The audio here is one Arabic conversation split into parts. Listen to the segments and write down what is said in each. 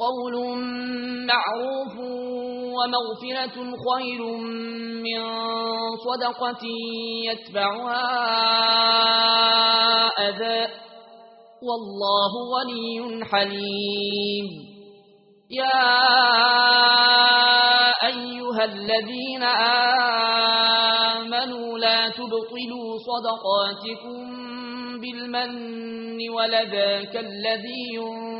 قول معروف ومغفرة خير من صدقة يتبعها أذى. والله ولي حليم. يا أيها الذين آمنوا لا تبطلوا صدقاتكم بالمن ولذاك الذي ينفر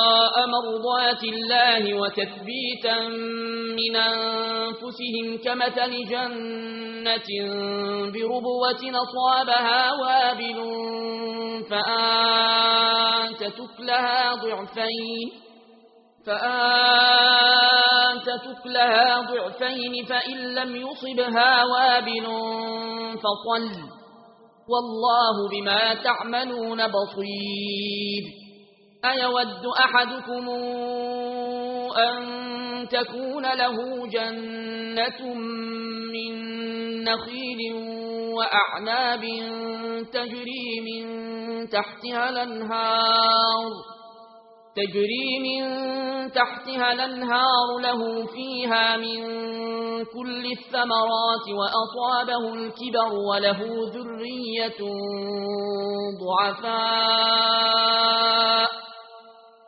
مرضات الله وتثبيتا من أنفسهم كمثل جنة بربوة نصابها وابل فآنت تكلها ضعفين فآنت تكلها ضعفين فإن لم يصبها وابل فصل. والله بما تعملون بصير. أيود أحدكم أن تكون له جنة من نخيل وأعناب تجري من تحتها الأنهار تجري من تحتها الأنهار له فيها من كل الثمرات وأطابه الكبر وله ذرية ضعفاء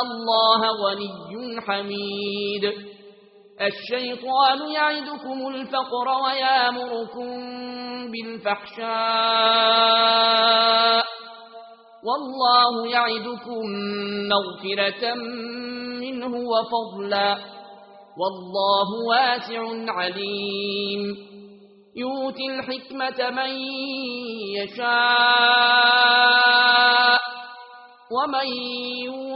اللہ غني حمید الشیطان یعیدکم الفقر ویامرکم بالفحشاء والله یعیدکم مغفرة منه وفضلا والله واسع علیم يؤتي الحكمة من يشاء ومن يؤتي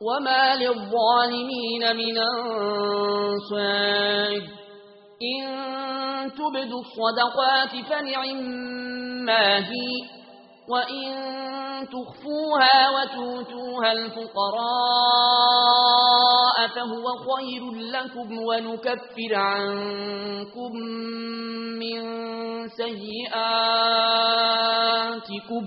وما للظالمين من أنصار إن تبدوا الصدقات فنعما هي وإن تخفوها وتوتوها الفقراء فهو خير لكم ونكفر عنكم من سيئاتكم